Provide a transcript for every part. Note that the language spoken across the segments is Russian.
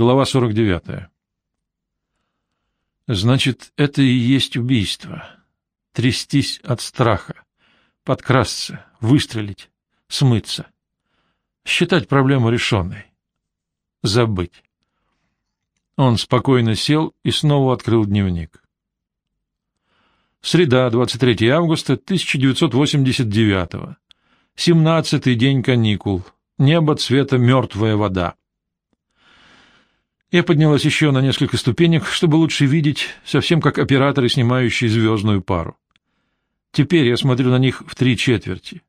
Глава 49. Значит, это и есть убийство. Трястись от страха, подкрасться, выстрелить, смыться. Считать проблему решенной. Забыть. Он спокойно сел и снова открыл дневник. Среда, 23 августа 1989 Семнадцатый день каникул. Небо цвета мертвая вода. Я поднялась еще на несколько ступенек, чтобы лучше видеть, совсем как операторы, снимающие звездную пару. Теперь я смотрю на них в три четверти.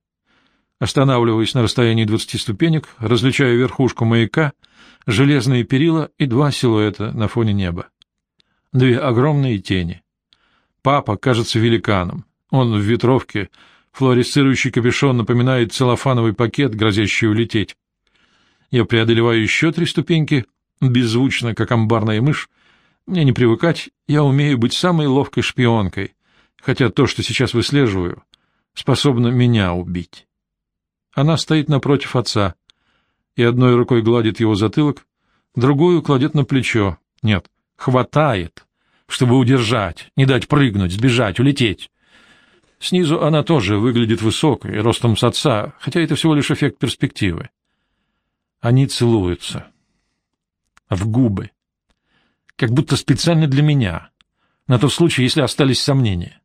Останавливаюсь на расстоянии двадцати ступенек, различаю верхушку маяка, железные перила и два силуэта на фоне неба. Две огромные тени. Папа кажется великаном. Он в ветровке, флуоресцирующий капюшон напоминает целлофановый пакет, грозящий улететь. Я преодолеваю еще три ступеньки — беззвучно, как амбарная мышь. Мне не привыкать, я умею быть самой ловкой шпионкой, хотя то, что сейчас выслеживаю, способно меня убить. Она стоит напротив отца и одной рукой гладит его затылок, другую кладет на плечо. Нет, хватает, чтобы удержать, не дать прыгнуть, сбежать, улететь. Снизу она тоже выглядит высокой, ростом с отца, хотя это всего лишь эффект перспективы. Они целуются в губы. Как будто специально для меня, на тот случай, если остались сомнения.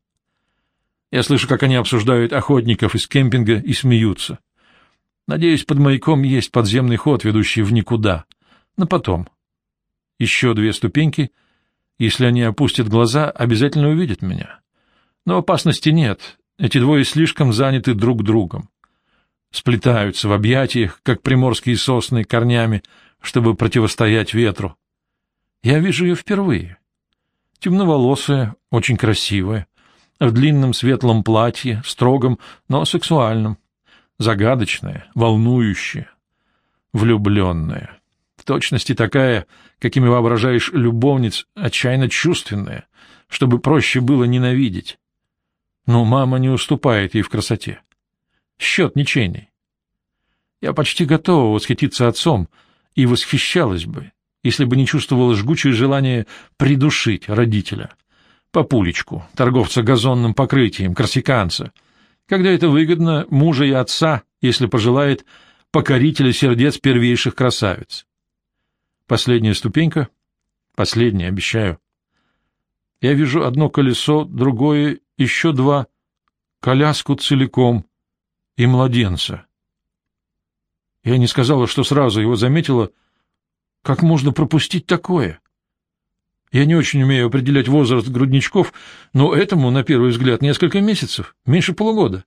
Я слышу, как они обсуждают охотников из кемпинга и смеются. Надеюсь, под маяком есть подземный ход, ведущий в никуда. Но потом. Еще две ступеньки. Если они опустят глаза, обязательно увидят меня. Но опасности нет. Эти двое слишком заняты друг другом. Сплетаются в объятиях, как приморские сосны корнями, чтобы противостоять ветру. Я вижу ее впервые. Темноволосая, очень красивая, в длинном светлом платье, строгом, но сексуальном, загадочная, волнующая, влюбленная. В точности такая, какими воображаешь любовниц, отчаянно чувственная, чтобы проще было ненавидеть. Но мама не уступает ей в красоте. Счет ничейный. Я почти готова восхититься отцом — и восхищалась бы, если бы не чувствовала жгучее желание придушить родителя. Папулечку, торговца газонным покрытием, корсиканца. Когда это выгодно, мужа и отца, если пожелает, покорителя сердец первейших красавиц. Последняя ступенька. Последняя, обещаю. Я вижу одно колесо, другое, еще два, коляску целиком и младенца. Я не сказала, что сразу его заметила. Как можно пропустить такое? Я не очень умею определять возраст грудничков, но этому, на первый взгляд, несколько месяцев, меньше полугода.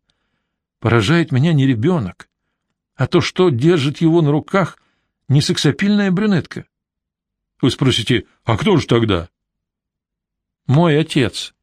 Поражает меня не ребенок, а то, что держит его на руках, не сексапильная брюнетка. Вы спросите, а кто же тогда? Мой отец.